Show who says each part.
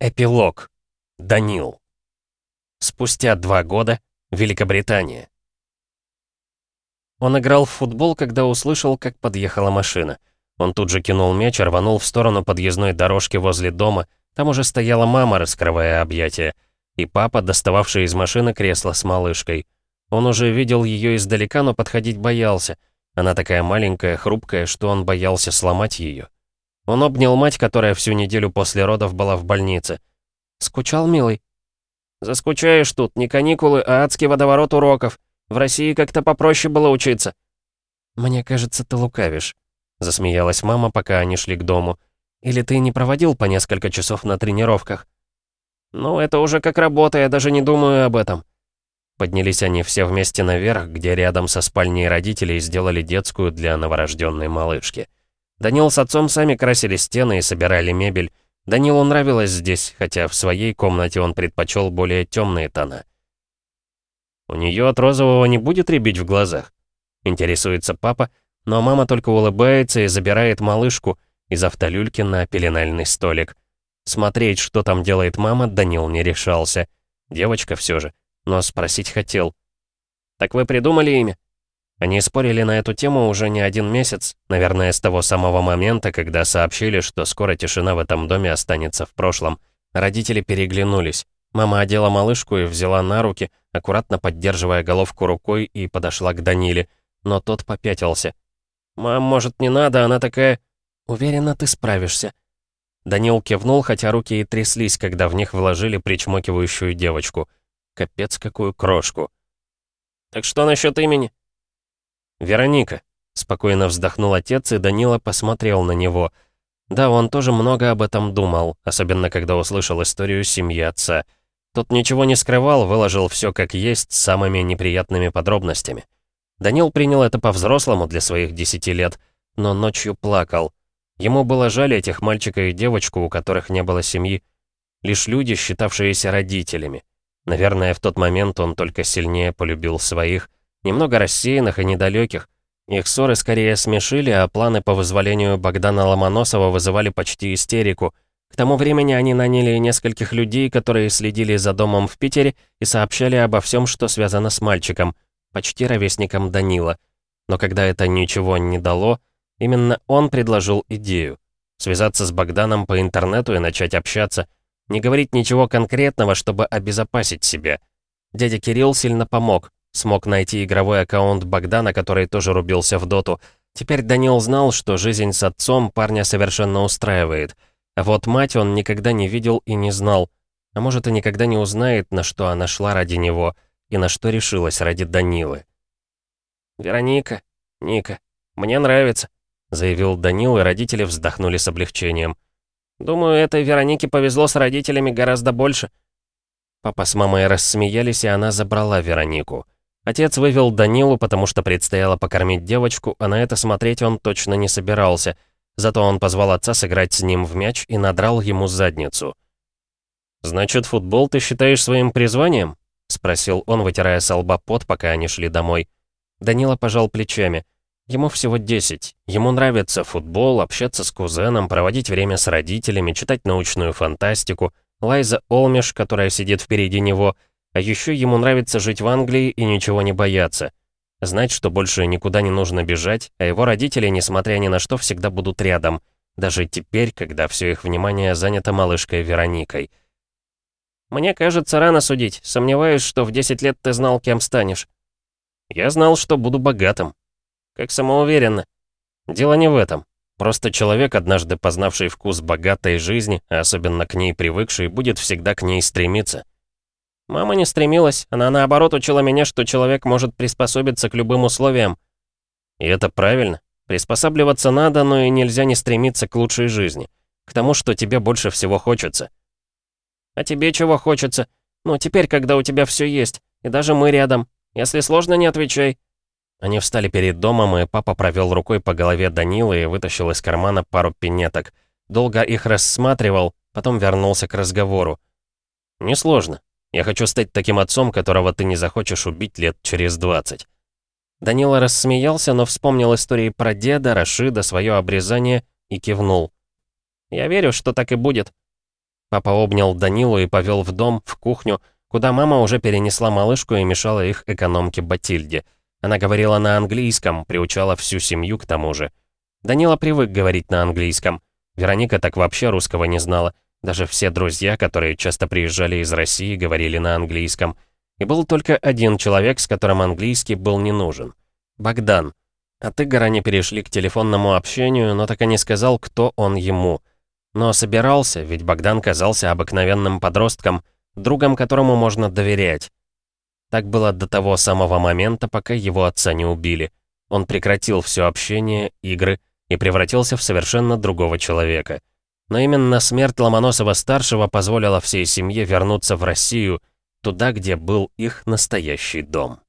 Speaker 1: Эпилог. Данил. Спустя два года. Великобритания. Он играл в футбол, когда услышал, как подъехала машина. Он тут же кинул мяч рванул в сторону подъездной дорожки возле дома. Там уже стояла мама, раскрывая объятия. И папа, достававший из машины кресло с малышкой. Он уже видел ее издалека, но подходить боялся. Она такая маленькая, хрупкая, что он боялся сломать ее. Он обнял мать, которая всю неделю после родов была в больнице. «Скучал, милый?» «Заскучаешь тут, не каникулы, а адский водоворот уроков. В России как-то попроще было учиться».
Speaker 2: «Мне кажется, ты лукавишь», — засмеялась мама, пока они шли к дому. «Или ты не проводил по несколько часов на тренировках?»
Speaker 1: «Ну, это уже как работа, я даже не думаю об этом».
Speaker 2: Поднялись они все вместе наверх, где рядом со спальней родителей сделали детскую для новорожденной малышки. Данил с отцом сами красили стены и собирали мебель. Данилу нравилось здесь, хотя в своей комнате он предпочел более темные тона. «У нее от розового не будет рябить в глазах?» Интересуется папа, но мама только улыбается и забирает малышку из автолюльки на пеленальный столик. Смотреть, что там делает мама, Данил не решался. Девочка все же, но спросить хотел.
Speaker 1: «Так вы придумали имя?»
Speaker 2: Они спорили на эту тему уже не один месяц, наверное, с того самого момента, когда сообщили, что скоро тишина в этом доме останется в прошлом. Родители переглянулись. Мама одела малышку и взяла на руки, аккуратно поддерживая головку рукой, и подошла к Даниле. Но тот попятился.
Speaker 1: «Мам, может, не надо, она такая...»
Speaker 2: «Уверена, ты справишься». Данил кивнул, хотя руки и тряслись, когда в них вложили причмокивающую девочку. Капец, какую крошку.
Speaker 1: «Так что насчет имени?»
Speaker 2: «Вероника», — спокойно вздохнул отец, и Данила посмотрел на него. Да, он тоже много об этом думал, особенно когда услышал историю семьи отца. Тот ничего не скрывал, выложил все как есть, с самыми неприятными подробностями. Данил принял это по-взрослому для своих десяти лет, но ночью плакал. Ему было жаль этих мальчика и девочку, у которых не было семьи. Лишь люди, считавшиеся родителями. Наверное, в тот момент он только сильнее полюбил своих, немного рассеянных и недалеких. Их ссоры скорее смешили, а планы по вызволению Богдана Ломоносова вызывали почти истерику. К тому времени они наняли нескольких людей, которые следили за домом в Питере и сообщали обо всем, что связано с мальчиком, почти ровесником Данила. Но когда это ничего не дало, именно он предложил идею. Связаться с Богданом по интернету и начать общаться. Не говорить ничего конкретного, чтобы обезопасить себя. Дядя Кирилл сильно помог. Смог найти игровой аккаунт Богдана, который тоже рубился в доту. Теперь Данил знал, что жизнь с отцом парня совершенно устраивает. А вот мать он никогда не видел и не знал. А может и никогда не узнает, на что она шла ради него и на что решилась ради Данилы.
Speaker 1: «Вероника, Ника, мне нравится», — заявил Данил, и родители вздохнули с облегчением. «Думаю, этой Веронике повезло с родителями гораздо больше».
Speaker 2: Папа с мамой рассмеялись, и она забрала Веронику. Отец вывел Данилу, потому что предстояло покормить девочку, а на это смотреть он точно не собирался. Зато он позвал отца сыграть с ним в мяч и надрал ему задницу. «Значит, футбол ты считаешь своим призванием?» — спросил он, вытирая со лба пот, пока они шли домой. Данила пожал плечами. Ему всего 10. Ему нравится футбол, общаться с кузеном, проводить время с родителями, читать научную фантастику. Лайза Олмеш, которая сидит впереди него — а еще ему нравится жить в Англии и ничего не бояться. Знать, что больше никуда не нужно бежать, а его родители, несмотря ни на что, всегда будут рядом. Даже теперь, когда все их внимание занято малышкой Вероникой.
Speaker 1: «Мне кажется, рано судить. Сомневаюсь, что в 10 лет ты знал, кем станешь».
Speaker 2: «Я знал, что буду богатым».
Speaker 1: «Как самоуверенно».
Speaker 2: «Дело не в этом. Просто человек, однажды познавший вкус богатой жизни, а особенно к ней привыкший, будет всегда к ней стремиться».
Speaker 1: Мама не стремилась, она наоборот учила меня, что человек может приспособиться к любым условиям.
Speaker 2: И это правильно. Приспосабливаться надо, но и нельзя не стремиться к лучшей жизни. К тому, что тебе больше всего хочется.
Speaker 1: А тебе чего хочется? Ну, теперь, когда у тебя все есть, и даже мы рядом. Если сложно, не отвечай.
Speaker 2: Они встали перед домом, и папа провел рукой по голове Данилы и вытащил из кармана пару пинеток. Долго их рассматривал, потом вернулся к разговору. «Несложно. Я хочу стать таким отцом, которого ты не захочешь убить лет через 20. Данила рассмеялся, но вспомнил истории про деда, Рашида, свое обрезание и кивнул.
Speaker 1: «Я верю, что так и будет». Папа обнял Данилу и повел в дом, в кухню, куда мама уже перенесла малышку и мешала их экономке Батильде. Она говорила на английском, приучала всю семью к тому же. Данила привык говорить на английском. Вероника так вообще русского не знала. Даже все друзья, которые часто приезжали из России, говорили на английском. И был только один человек, с которым английский был не нужен. Богдан. От Игоря они перешли к телефонному общению, но так и не сказал, кто он ему. Но собирался, ведь Богдан казался обыкновенным подростком, другом которому можно доверять. Так было до того самого момента, пока его отца не убили. Он прекратил все общение, игры и превратился в совершенно другого человека. Но именно смерть Ломоносова-старшего позволила всей семье вернуться в Россию, туда, где был их настоящий дом.